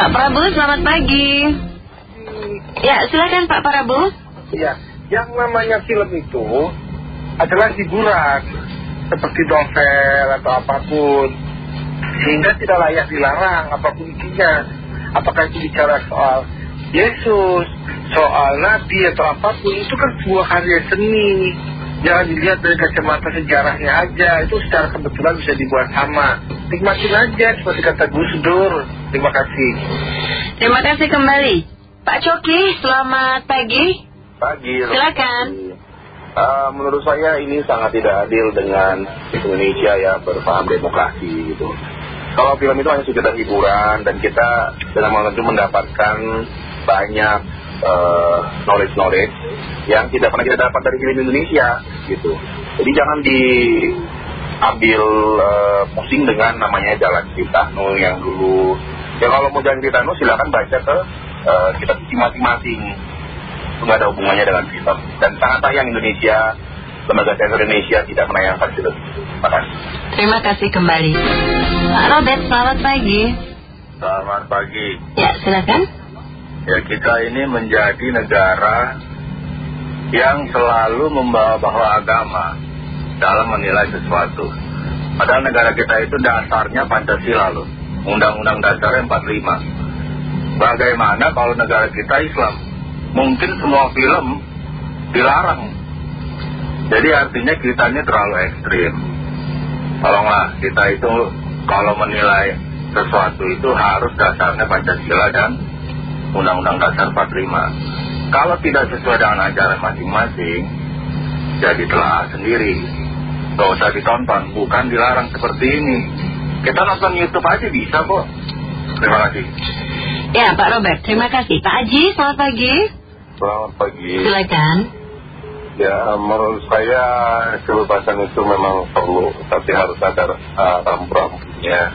Pak Prabowo selamat pagi. Ya silakan Pak Prabowo. Ya, yang namanya film itu adalah hiburan seperti novel atau apa pun sehingga tidak layak dilarang apa pun isinya apakah itu bicara soal Yesus soal Nabi atau apa pun itu kan sebuah karya seni jangan dilihat dari kacamata sejarahnya aja itu secara kebetulan bisa dibuat sama nikmatin aja seperti kata Gus Dur terima kasih Terima kasih kembali Pak Coki selamat pagi Pagi. Silakan. Uh, menurut saya ini sangat tidak adil dengan Indonesia ya berpaham demokrasi gitu. Kalau film itu hanya sekedar hiburan dan kita dalam hal itu mendapatkan banyak knowledge-knowledge yang tidak pernah kita dapat dari film Indonesia gitu. Jadi jangan diambil uh, pusing dengan namanya Jalan Citano yang dulu. Ya kalau mau Jalan Citano silakan baca ke uh, kita masing-masing. Itu nggak ada hubungannya dengan film. Dan sangat sayang Indonesia lembaga teater Indonesia tidak menayangkan film terima kasih. Terima kasih kembali. Pak Robert selamat pagi. Selamat pagi. Ya silakan. Ya kita ini menjadi negara yang selalu membawa-bawa agama dalam menilai sesuatu padahal negara kita itu dasarnya Pancasila loh Undang-Undang Dasar 45 bagaimana kalau negara kita Islam mungkin semua film dilarang. Jadi artinya kita ini terlalu ekstrim. Tolonglah kita itu kalau menilai sesuatu itu harus dasarnya Pancasila dan Undang-Undang Dasar 45. Kalau tidak sesuai dengan ajaran masing-masing, jadi telah sendiri. Gak usah ditonton, bukan dilarang seperti ini. Kita nonton Youtube aja bisa kok. Terima kasih. Ya Pak Robert terima kasih Pak Aji selamat pagi Selamat pagi. Silakan Ya, menurut saya kebebasan itu memang perlu, tapi harus ada uh, rambu-rambunya.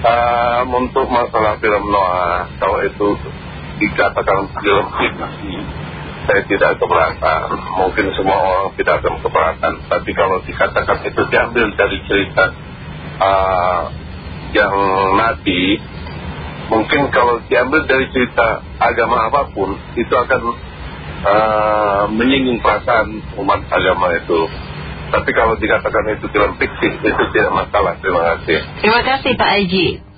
Uh, untuk masalah film Noah, kalau itu dikatakan film fiksi, saya tidak keberatan. Mungkin semua orang tidak akan keberatan. Tapi kalau dikatakan itu diambil dari cerita uh, yang nabi, mungkin kalau diambil dari cerita agama apa pun, itu akan uh, menyinggung perasaan umat agama itu. Tapi kalau dikatakan itu film fiksi, itu tidak masalah. Terima kasih. Terima kasih Pak Aji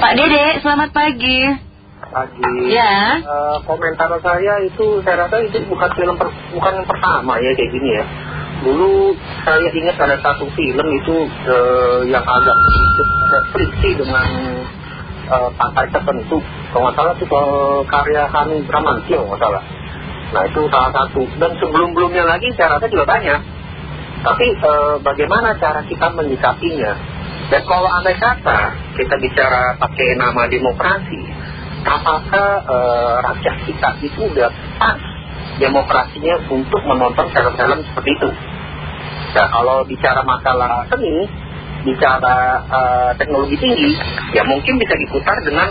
Pak Dede selamat pagi pagi. Ya. Eh, komentar saya itu saya rasa itu bukan film per- bukan yang pertama ya kayak gini ya. Dulu saya ingat ada satu film itu eh, yang agak friksi dengan eh, partai tertentu. Kalau nggak salah itu karya Hanung Bramantio nggak salah. Nah itu salah satu. Dan sebelum-belumnya lagi saya rasa juga banyak. Tapi bagaimana cara kita menyikapinya? Dan kalau andai kata kita bicara pakai nama demokrasi apakah eh, rakyat kita itu udah pas demokrasinya untuk menonton film-film seperti itu? Nah kalau bicara masalah seni bicara eh, teknologi tinggi ya mungkin bisa diputar dengan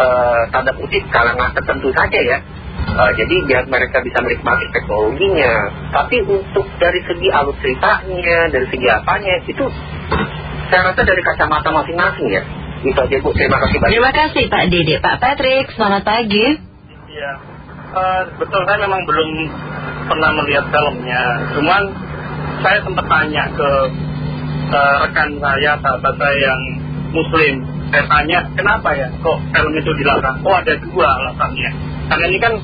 eh, tanda kutip kalangan tertentu saja ya. Eh, jadi biar mereka bisa menikmati teknologinya. Tapi untuk dari segi alur ceritanya dari segi apanya itu saya rasa dari kacamata masing-masing ya itu aja Bu terima kasih banyak Terima kasih Pak Dede Pak Patrick selamat pagi Iya, Eh, betul saya memang belum pernah melihat filmnya. Cuman saya sempat tanya ke eh, rekan saya, sahabat saya yang Muslim. Saya tanya, kenapa ya kok film itu dilarang? Oh ada dua alasannya. Karena ini kan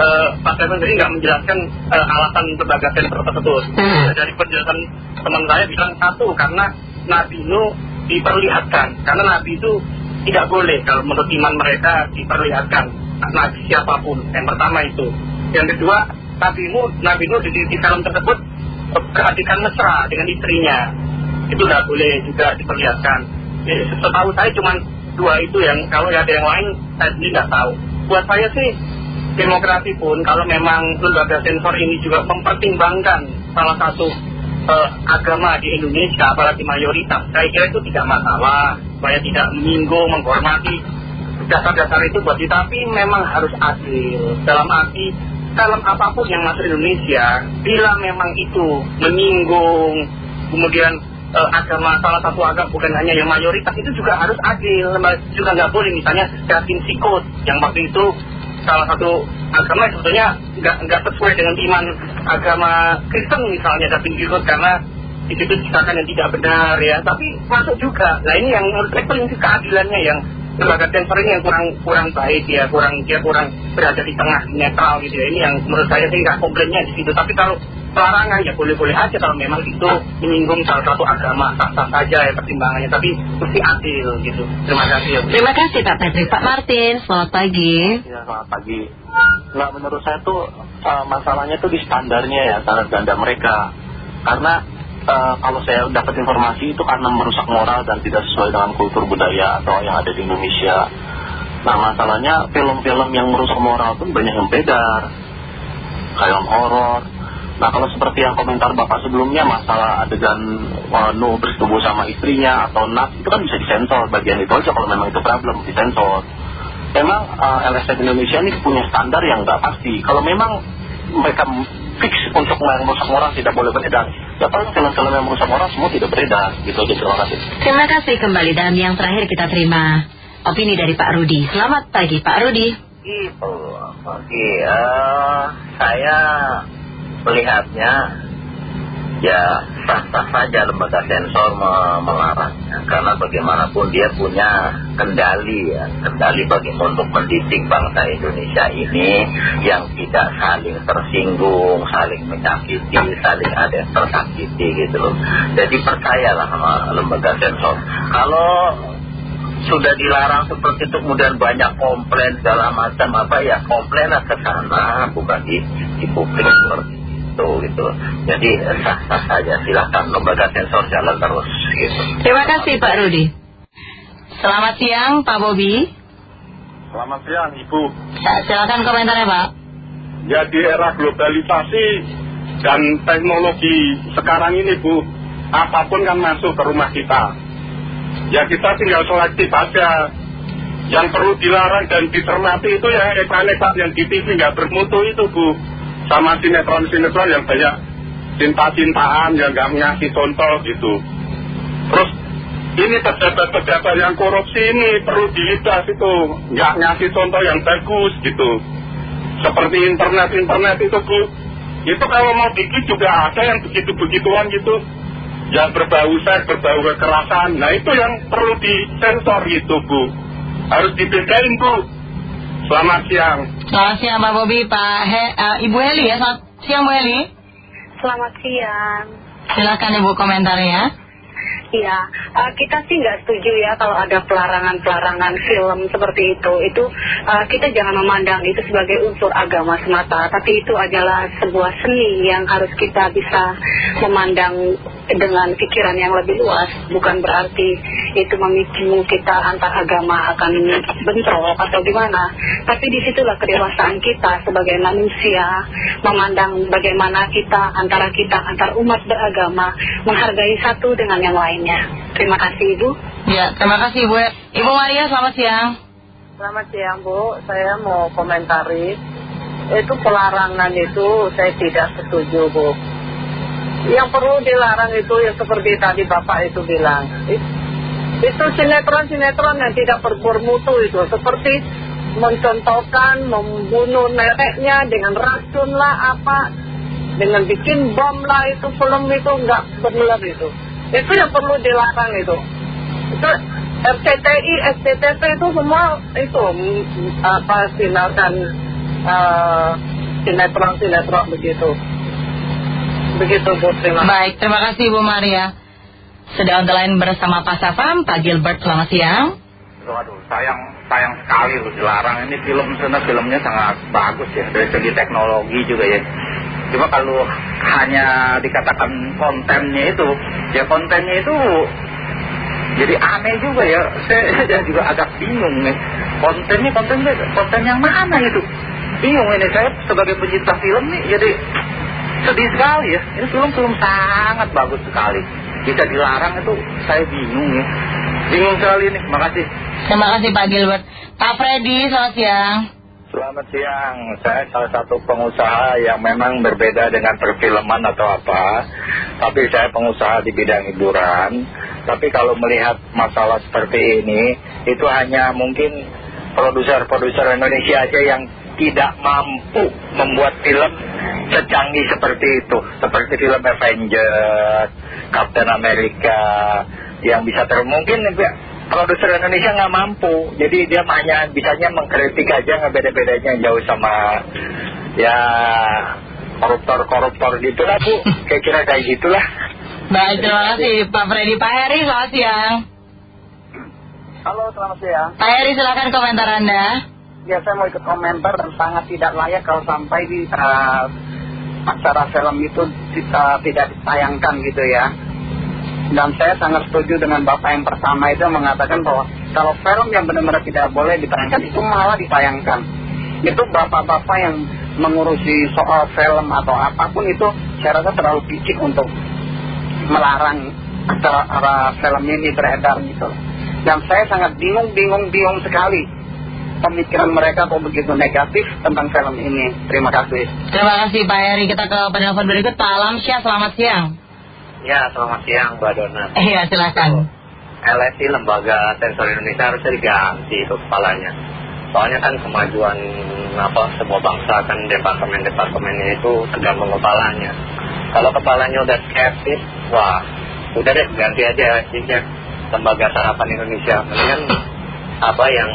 eh, Pak Stephen sendiri nggak menjelaskan alasan sebagai film tersebut. Hmm. Dari penjelasan teman saya bilang satu karena Nabi Nuh diperlihatkan. Karena Nabi itu tidak boleh kalau menurut iman mereka diperlihatkan Nabi siapa pun. Yang pertama itu. Yang kedua, Nabi Nuh, Nabi Nuh di, di film tersebut perhatikan mesra dengan istrinya. Itu tidak boleh juga diperlihatkan. Jadi, setahu saya cuma dua itu yang kalau ada yang lain saya sendiri nggak tahu. Buat saya sih demokrasi pun kalau memang lembaga sensor ini juga mempertimbangkan salah satu eh, agama di Indonesia apalagi mayoritas saya kira itu tidak masalah. Supaya tidak menyinggung menghormati dasar-dasar itu buat kita. Tapi memang harus adil. Dalam arti dalam apa pun yang masuk Indonesia bila memang itu menyinggung kemudian eh, agama salah satu agama bukan hanya yang mayoritas itu juga harus adil. Juga nggak boleh misalnya Jatim Sikot yang waktu itu salah satu agama sebetulnya nggak sesuai dengan iman agama Kristen misalnya Jatim Sikot karena di situ dikatakan yang tidak benar ya. Tapi masuk juga. Nah ini yang harus itu keadilannya yang lembaga sensor ini yang kurang kurang baik ya. Kurang dia kurang berada di tengah netral gitu ya. Ini yang menurut saya sih nggak komplainnya di situ. Tapi kalau pelarangan ya boleh-boleh aja kalau memang itu menyinggung salah satu agama sah-sah saja ya pertimbangannya tapi mesti adil gitu. Terima kasih ya terima kasih Pak Patrick. Pak Martin selamat pagi. Ya selamat pagi. Nggak menurut saya tuh uh, masalahnya tuh di standarnya ya standar ganda mereka. Karena uh, kalau saya dapat informasi itu karena merusak moral dan tidak sesuai dengan kultur budaya atau yang ada di Indonesia. Nah masalahnya film-film yang merusak moral pun banyak yang bedar film horor Nah kalau seperti yang komentar Bapak sebelumnya masalah adegan uh, Nuh bersetubuh sama istrinya atau Nas itu kan bisa disensor bagian itu aja kalau memang itu problem disensor. Memang uh, LSM Indonesia ini punya standar yang nggak pasti. Kalau memang mereka fix untuk yang merusak moral tidak boleh beredar, ya paling film-film yang merusak moral semua tidak beredar. Gitu aja terima kasih. Terima kasih kembali dan yang terakhir kita terima opini dari Pak Rudi. Selamat pagi Pak Rudi. Itu pagi. Uh, saya melihatnya ya sah-sah saja lembaga sensor melarangnya karena bagaimanapun dia punya kendali ya. Kendali bagi untuk mendidik bangsa Indonesia ini yang tidak saling tersinggung saling menyakiti saling ada yang tersakiti gitu loh. Jadi percayalah sama lembaga sensor. Kalau sudah dilarang seperti itu kemudian banyak komplain segala macam apa ya komplainlah ke sana bukan di, di publik seperti gitu. Jadi sah-sah saja silahkan lembaga sensor jalan terus gitu. Terima kasih Pak Rudi. Selamat siang Pak Bobi. Selamat siang Ibu. Ya, silakan komentarnya Pak. Ya di era globalisasi dan teknologi sekarang ini Bu, apa pun kan masuk ke rumah kita. Ya kita tinggal selektif aja. Yang perlu dilarang dan dicermati itu ya ekran-ekran yang di TV nggak bermutu itu Bu sama sinetron-sinetron yang banyak cinta-cintaan yang gak ngasih contoh gitu. Terus ini pejabat-pejabat yang korupsi ini perlu dilihat itu. Gak ngasih contoh yang bagus gitu. Seperti internet-internet itu bu itu kalau mau dikit juga ada yang begitu-begituan gitu. Yang berbau seks, berbau kekerasan. Nah itu yang perlu disensor gitu bu. Harus dibedain bu. Selamat siang. Selamat siang Pak Bobi, Pak He, uh, Ibu Heli ya. Selamat siang Bu Heli. Selamat siang. Silakan Ibu komentarnya. Iya, uh, kita sih nggak setuju ya kalau ada pelarangan-pelarangan film seperti itu. Itu uh, kita jangan memandang itu sebagai unsur agama semata, tapi itu adalah sebuah seni yang harus kita bisa memandang dengan pikiran yang lebih luas bukan berarti itu memicu kita antar agama akan bentrok atau gimana. Tapi di situlah kedewasaan kita sebagai manusia memandang bagaimana kita antara kita antar umat beragama menghargai satu dengan yang lainnya. Terima kasih Ibu. Ya terima kasih Bu Ibu Maria selamat siang. Selamat siang Bu. Saya mau komentari. Itu pelarangan itu saya tidak setuju Bu yang perlu dilarang itu yang seperti tadi Bapak itu bilang. Itu sinetron-sinetron yang tidak bermutu itu. Seperti mencontohkan membunuh neneknya dengan racun lah apa. Dengan bikin bom lah itu film itu nggak benar itu. Itu yang perlu dilarang itu. Itu RCTI, SCTV itu semua itu apa sinarkan uh, sinetron-sinetron begitu Begitu Bu, terima kasih. Baik, terima kasih Bu Maria. Sudah on lain bersama Pak Safam, Pak Gilbert, selamat siang. Waduh, sayang, sayang sekali loh dilarang. Ini film sebenarnya filmnya sangat bagus ya, dari segi teknologi juga ya. Cuma kalau hanya dikatakan kontennya itu, ya kontennya itu jadi aneh juga ya. Saya juga agak bingung nih. Kontennya, kontennya, konten yang mana itu? Bingung ini saya sebagai pencinta film nih, jadi sedih sekali ya. Ini film-film sangat bagus sekali. Bisa dilarang itu saya bingung ya. Bingung sekali nih. Terima kasih. Terima kasih Pak Gilbert. Pak Freddy, selamat siang. Selamat siang, saya salah satu pengusaha yang memang berbeda dengan perfilman atau apa Tapi saya pengusaha di bidang hiburan Tapi kalau melihat masalah seperti ini Itu hanya mungkin produser-produser Indonesia aja yang tidak mampu membuat film secanggih seperti itu. Seperti film Avengers, Captain America Yang bisa ter mungkin produser Indonesia nggak mampu. Jadi dia hanya bisanya mengkritik aja nggak beda-bedanya jauh sama ya koruptor-koruptor gitu lah bu. Kira-kira kayak gitulah. Baik terima kasih Pak Freddy. Pak Heri selamat siang. Halo selamat siang. Pak Heri silakan komentar Anda ya saya mau ikut komentar dan sangat tidak layak kalau sampai di uh, acara film itu kita tidak ditayangkan gitu ya dan saya sangat setuju dengan Bapak yang pertama itu mengatakan bahwa kalau film yang benar-benar tidak boleh ditayangkan itu malah ditayangkan. Itu bapak-bapak yang mengurusi soal film atau apa pun itu saya rasa terlalu picik untuk melarang acara film ini beredar gitu. Dan saya sangat bingung, bingung, bingung sekali pemikiran mereka kok begitu negatif tentang film ini. Terima kasih. Terima kasih Pak Eri. Kita ke penelpon berikut Pak Alamsyah. Selamat siang. Ya, selamat siang Mbak Dona. Iya, silakan. LSI Lembaga Sensor Indonesia harus diganti itu kepalanya. Soalnya kan kemajuan apa semua bangsa kan departemen-departemennya itu tergantung kepalanya. Kalau kepalanya udah skeptis, wah udah deh ganti aja LSI-nya Lembaga Sarapan Indonesia. Mendingan apa yang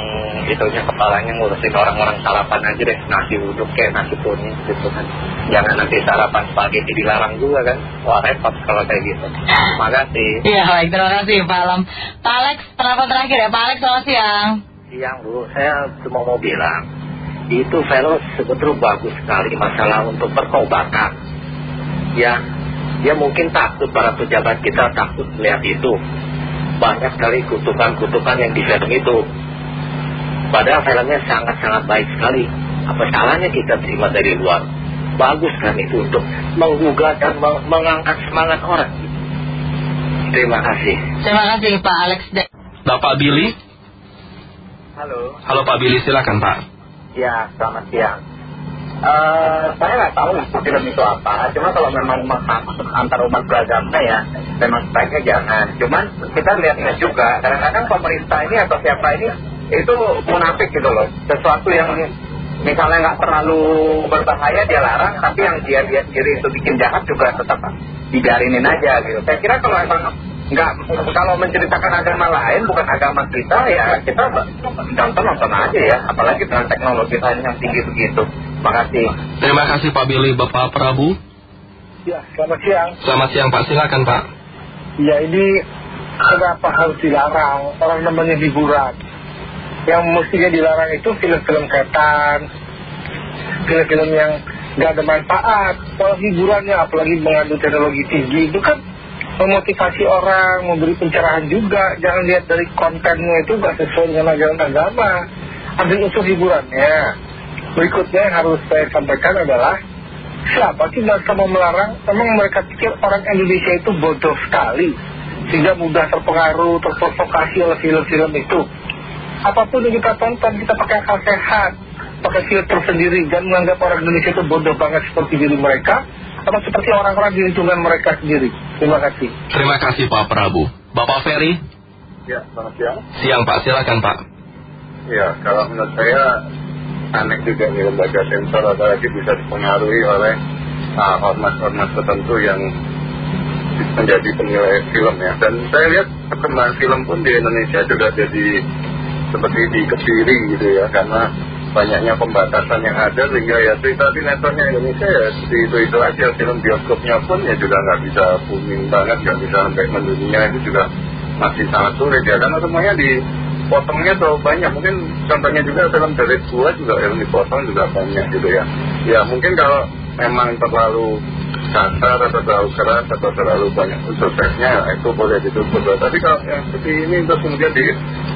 itunya kepalanya ngurusin orang-orang sarapan aja deh. Nasi uduk kayak nasi kuning gitu kan. Jangan nanti sarapan spaghetti dilarang juga kan. Wah repot kalau kayak gitu. Terima kasih. Iya baik. Terima kasih Pak Alam. Pak Alex penelpon terakhir ya. Pak Alex selamat siang. Siang Bu. Saya cuma mau bilang itu film sebetulnya bagus sekali masalah untuk pertobatan ya ya mungkin takut para pejabat kita takut melihat itu. Banyak sekali kutukan-kutukan yang di film itu Padahal filmnya sangat-sangat baik sekali. Apa salahnya kita terima dari luar? Bagus kan itu untuk menggugah dan mengangkat semangat orang. Terima kasih. Terima kasih Pak Alex. Bapak Billy. Halo. Halo Pak Billy, silakan Pak. Ya, selamat siang. Uh, saya nggak tahu itu film itu apa. Cuma kalau memang menghasut antar umat beragama ya, memang sebaiknya jangan. Cuman kita lihatnya juga, kadang-kadang pemerintah ini atau siapa ini itu munafik gitu loh. Sesuatu yang misalnya nggak terlalu berbahaya dia larang tapi yang dia dia sendiri itu bikin jahat juga tetap dibiarinin aja gitu. Saya kira kalau emang nggak kalau menceritakan agama lain bukan agama kita ya kita nonton nonton aja ya. Apalagi dengan teknologi yang tinggi begitu. Terima kasih. Terima kasih Pak Billy. Bapak Prabu? Ya selamat siang. Selamat siang Pak. Silakan Pak. Ya ini kenapa harus dilarang? Orang namanya hiburan yang mestinya dilarang itu film-film setan film-film yang gak ada manfaat kalau hiburannya apalagi mengandung teknologi tinggi itu kan memotivasi orang memberi pencerahan juga. Jangan lihat dari kontennya itu gak sesuai dengan ajaran agama. Ambil unsur hiburannya. Berikutnya yang harus saya sampaikan adalah siapa sih mereka mau melarang? Memang mereka pikir orang Indonesia itu bodoh sekali sehingga mudah terpengaruh terprovokasi oleh film-film itu apa pun yang kita tonton kita pakai akal sehat pakai filter sendiri dan menganggap orang Indonesia itu bodoh banget seperti diri mereka atau seperti orang-orang di lingkungan mereka sendiri. Terima kasih. Terima kasih Pak Prabu. Bapak Ferry? Ya selamat siang. Siang Pak. Silakan Pak. Ya kalau menurut saya aneh juga nih lembaga sensor apalagi bisa dipengaruhi oleh hormat-hormat tertentu yang menjadi penilai film ya. Dan saya lihat perkembangan film pun di Indonesia juga jadi seperti di Kediri gitu ya karena banyaknya pembatasan yang ada sehingga ya cerita sinetronnya Indonesia ya seperti itu-itu aja film bioskopnya pun ya juga nggak bisa booming banget nggak bisa sampai mendunia itu juga masih sangat sulit ya karena semuanya dipotongnya terlalu banyak. Mungkin contohnya juga film dari gua juga yang dipotong juga banyak gitu ya. Ya mungkin kalau memang terlalu kasar atau terlalu keras atau terlalu banyak unsur itu boleh ditutup. Tapi kalau yang seperti ini terus kemudian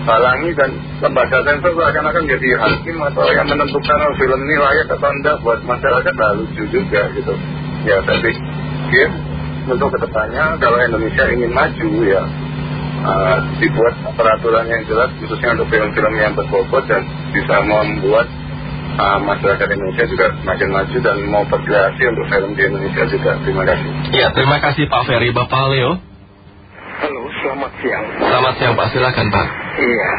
dihalangi dan lembaga sensor akan-akan jadi hakim atau yang menentukan film ini layak atau enggak buat masyarakat nah lucu juga gitu ya saya pikir untuk ke depannya kalau Indonesia ingin maju ya uh, dibuat peraturan yang jelas khususnya untuk film-film yang berbobot dan bisa membuat uh, masyarakat Indonesia juga semakin maju dan mau berkreasi untuk film di Indonesia juga. Terima kasih. Ya, terima kasih Pak Ferry. Bapak Leo. Halo, selamat siang. Selamat siang Pak, silakan Pak. Iya,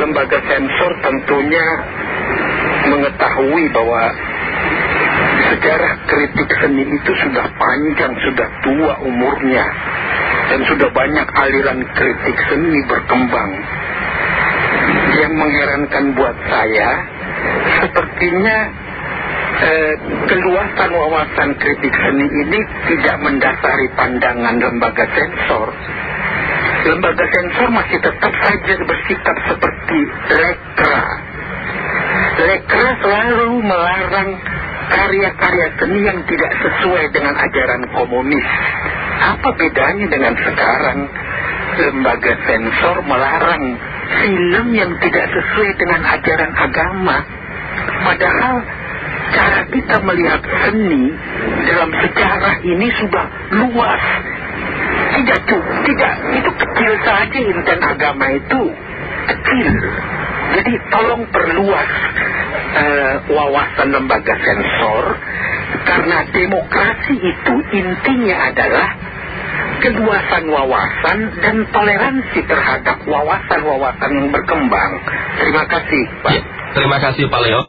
lembaga sensor tentunya mengetahui bahwa sejarah kritik seni itu sudah panjang, sudah tua umurnya. Dan sudah banyak aliran kritik seni berkembang. Yang mengherankan buat saya, sepertinya eh, keluasan wawasan kritik seni ini tidak mendasari pandangan lembaga sensor. Lembaga sensor masih tetap saja bersikap seperti lekra. Lekra selalu melarang karya-karya seni yang tidak sesuai dengan ajaran komunis. Apa bedanya dengan sekarang? Lembaga sensor melarang film yang tidak sesuai dengan ajaran agama. Padahal cara kita melihat seni dalam sejarah ini sudah luas. Tidak cukup, tidak, itu kecil saja intan agama itu. Kecil. Jadi tolong perluas uh, wawasan lembaga sensor karena demokrasi itu intinya adalah keluasan wawasan dan toleransi terhadap wawasan-wawasan yang berkembang. Terima kasih, Pak. Ya, terima kasih, Pak Leo.